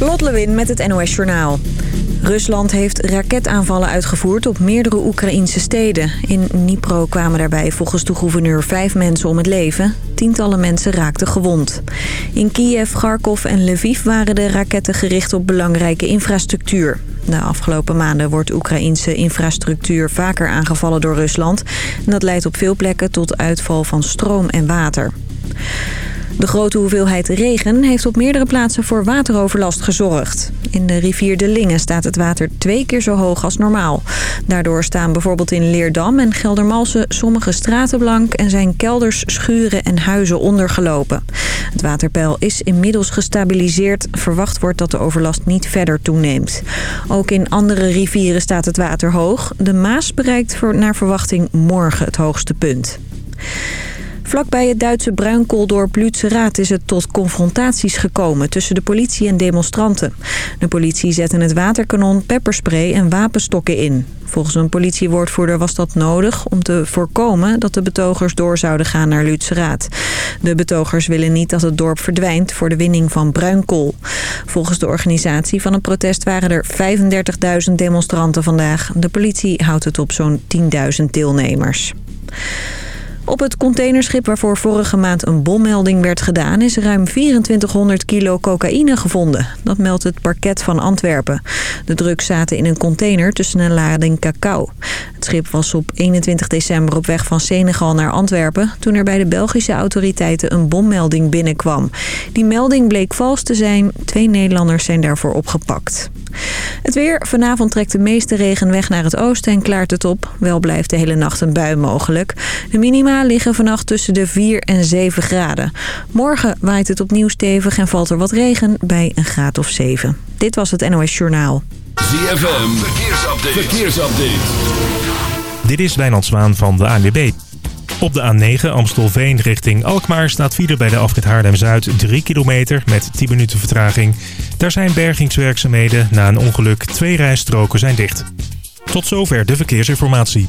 Lot Lewin met het NOS Journaal. Rusland heeft raketaanvallen uitgevoerd op meerdere Oekraïnse steden. In Dnipro kwamen daarbij volgens de gouverneur vijf mensen om het leven. Tientallen mensen raakten gewond. In Kiev, Kharkov en Lviv waren de raketten gericht op belangrijke infrastructuur. De afgelopen maanden wordt Oekraïnse infrastructuur vaker aangevallen door Rusland. Dat leidt op veel plekken tot uitval van stroom en water. De grote hoeveelheid regen heeft op meerdere plaatsen voor wateroverlast gezorgd. In de rivier De Lingen staat het water twee keer zo hoog als normaal. Daardoor staan bijvoorbeeld in Leerdam en Geldermalsen sommige straten blank... en zijn kelders, schuren en huizen ondergelopen. Het waterpeil is inmiddels gestabiliseerd. Verwacht wordt dat de overlast niet verder toeneemt. Ook in andere rivieren staat het water hoog. De Maas bereikt naar verwachting morgen het hoogste punt. Vlakbij het Duitse bruinkooldorp Lützerath is het tot confrontaties gekomen tussen de politie en demonstranten. De politie zette het waterkanon, pepperspray en wapenstokken in. Volgens een politiewoordvoerder was dat nodig om te voorkomen dat de betogers door zouden gaan naar Lützerath. De betogers willen niet dat het dorp verdwijnt voor de winning van bruinkool. Volgens de organisatie van het protest waren er 35.000 demonstranten vandaag. De politie houdt het op zo'n 10.000 deelnemers. Op het containerschip waarvoor vorige maand een bommelding werd gedaan... is ruim 2400 kilo cocaïne gevonden. Dat meldt het parket van Antwerpen. De drugs zaten in een container tussen een lading cacao. Het schip was op 21 december op weg van Senegal naar Antwerpen... toen er bij de Belgische autoriteiten een bommelding binnenkwam. Die melding bleek vals te zijn. Twee Nederlanders zijn daarvoor opgepakt. Het weer. Vanavond trekt de meeste regen weg naar het oosten en klaart het op. Wel blijft de hele nacht een bui mogelijk. De minima liggen vannacht tussen de 4 en 7 graden. Morgen waait het opnieuw stevig en valt er wat regen bij een graad of 7. Dit was het NOS Journaal. ZFM. Verkeersupdate. Verkeersupdate. Dit is Wijnand Zwaan van de ANWB. Op de A9 Amstelveen richting Alkmaar staat file bij de afrit Haarlem-Zuid 3 kilometer met 10 minuten vertraging. Daar zijn bergingswerkzaamheden. Na een ongeluk twee rijstroken zijn dicht. Tot zover de verkeersinformatie.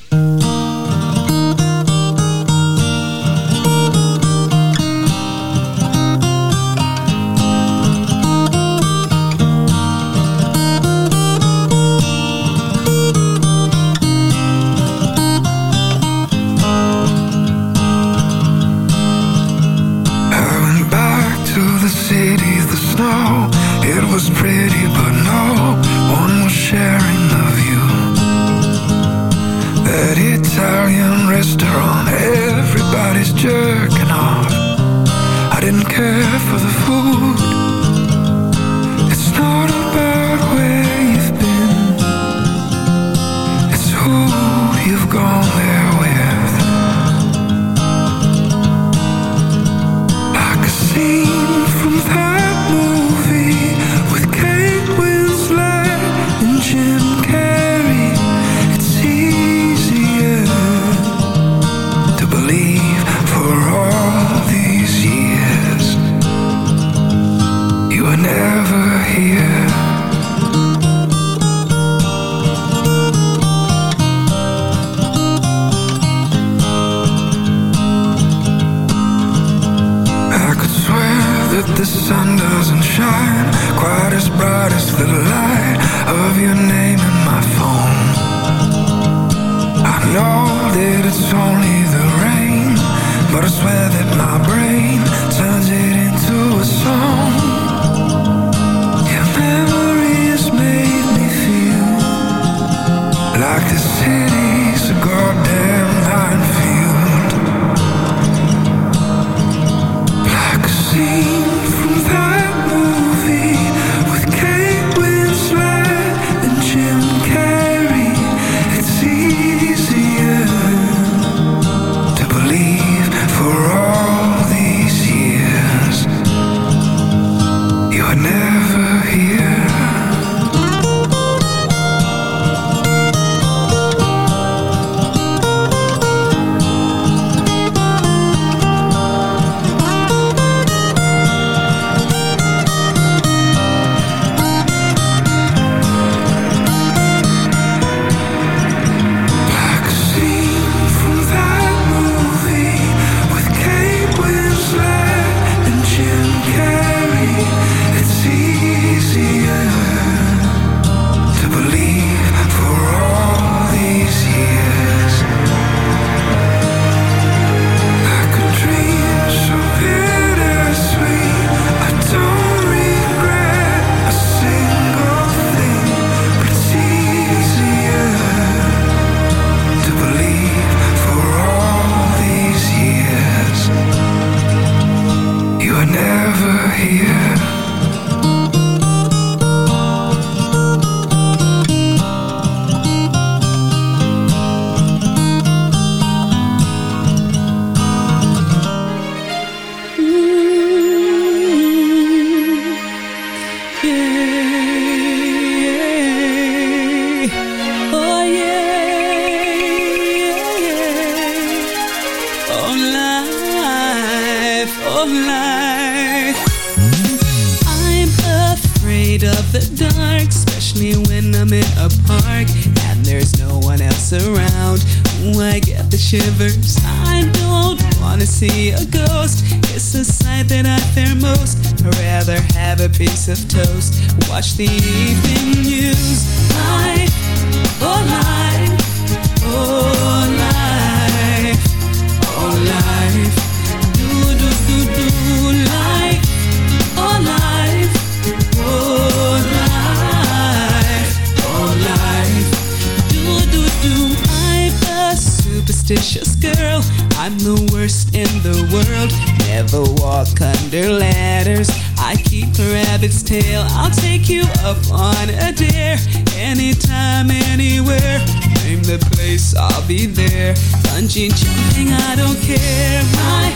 take you up on a dare anytime, anywhere. Name the place, I'll be there. Bungee jumping, I don't care. My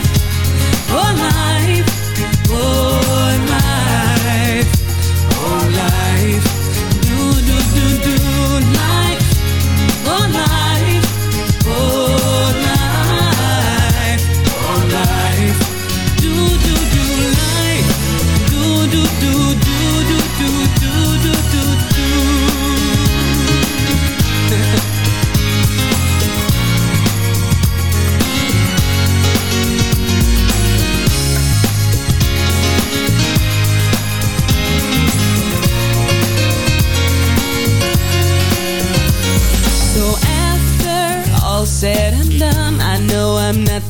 whole life, whoa.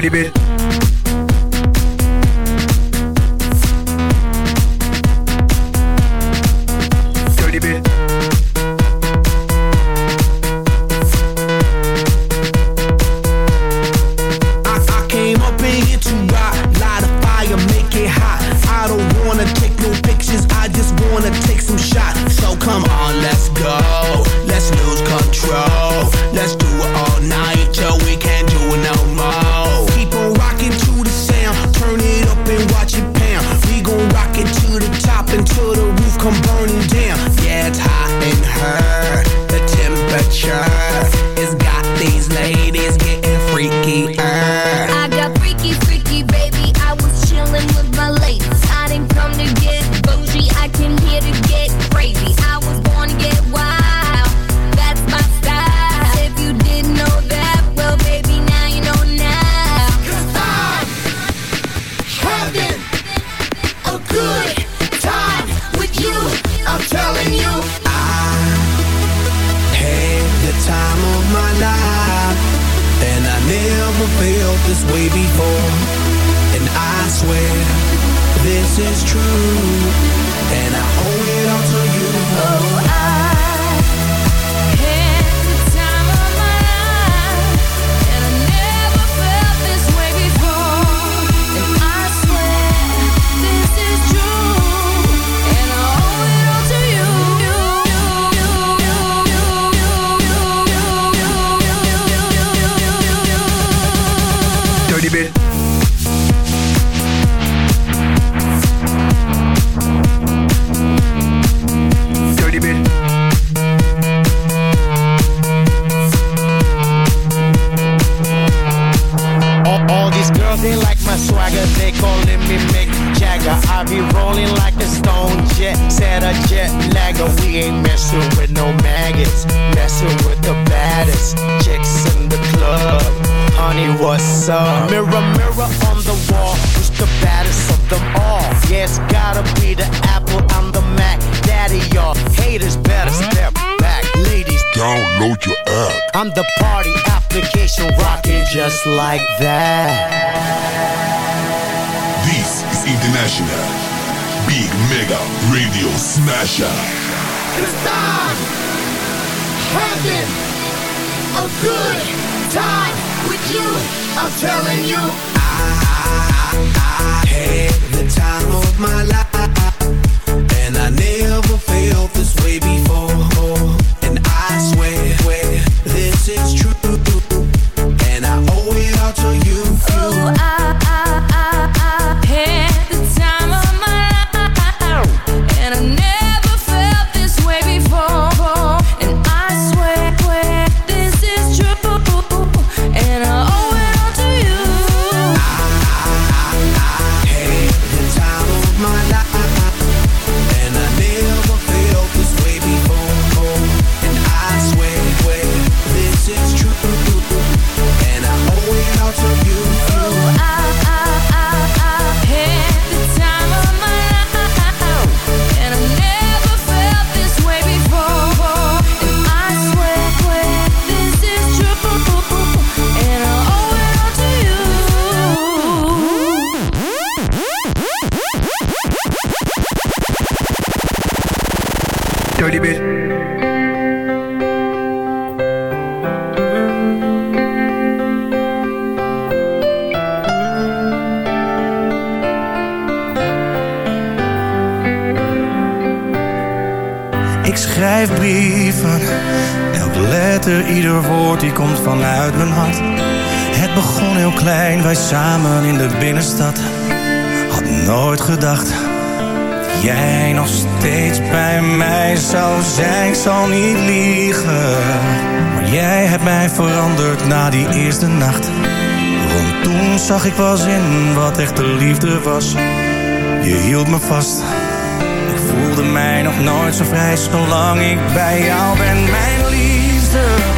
dirty bit. zag ik was in wat echte liefde was. Je hield me vast. Ik voelde mij nog nooit zo vrij zolang ik bij jou ben, mijn liefde.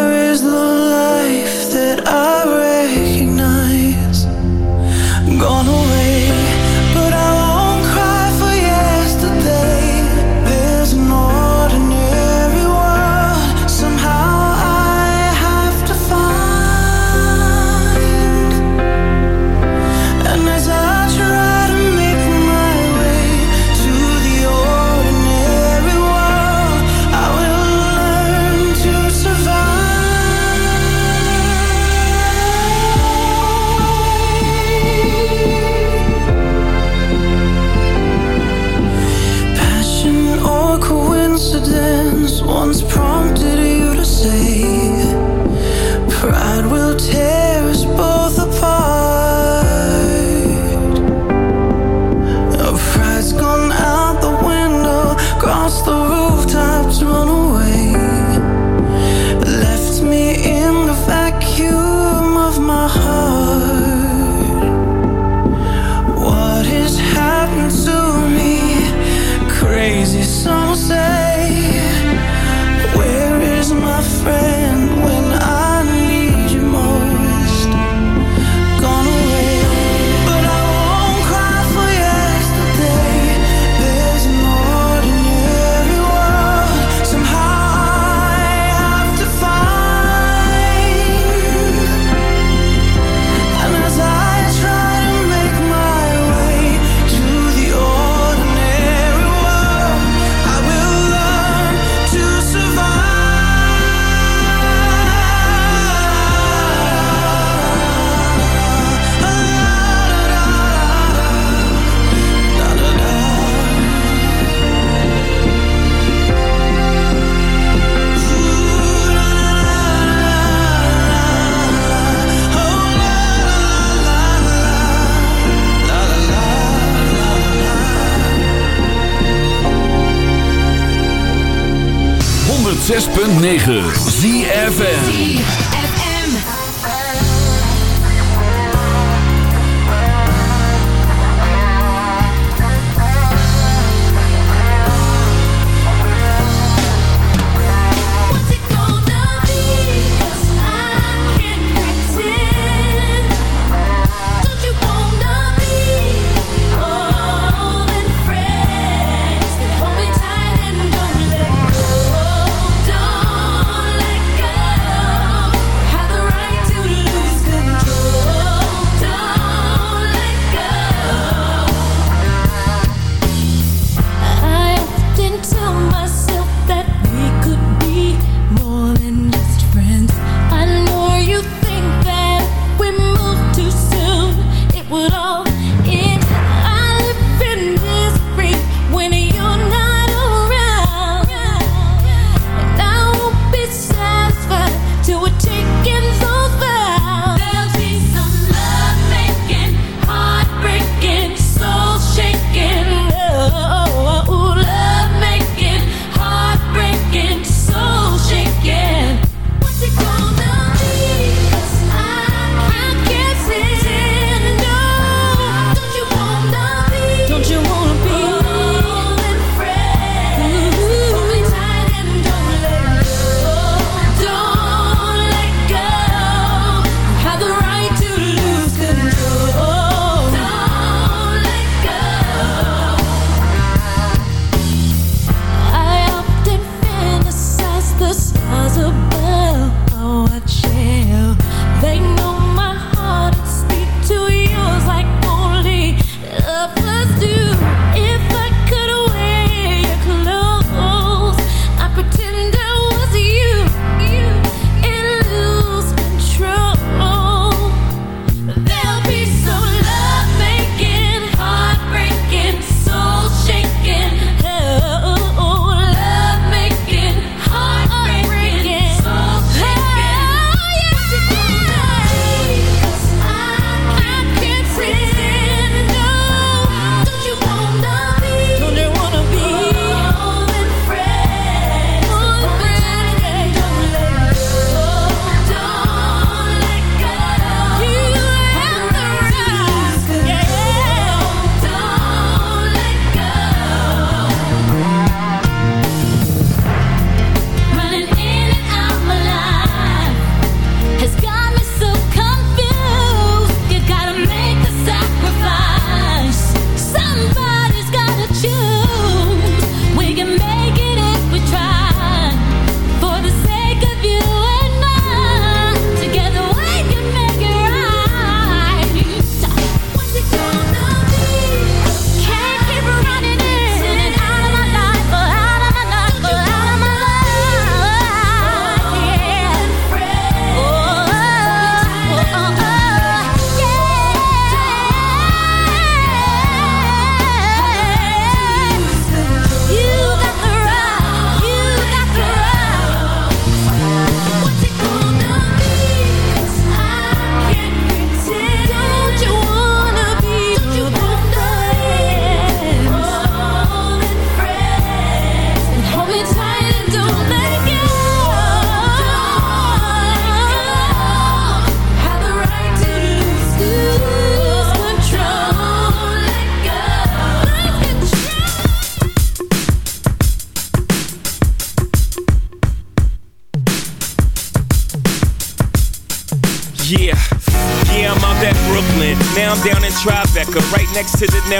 9.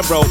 Narrow.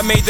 I made the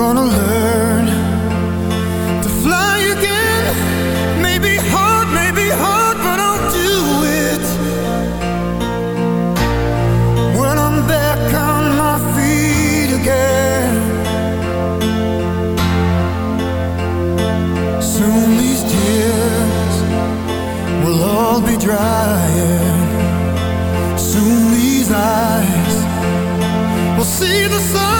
gonna learn to fly again. Hard, hard, but I'll do it. When I'm back on my feet again. Soon these tears will all be drying. Soon these eyes will see the sun.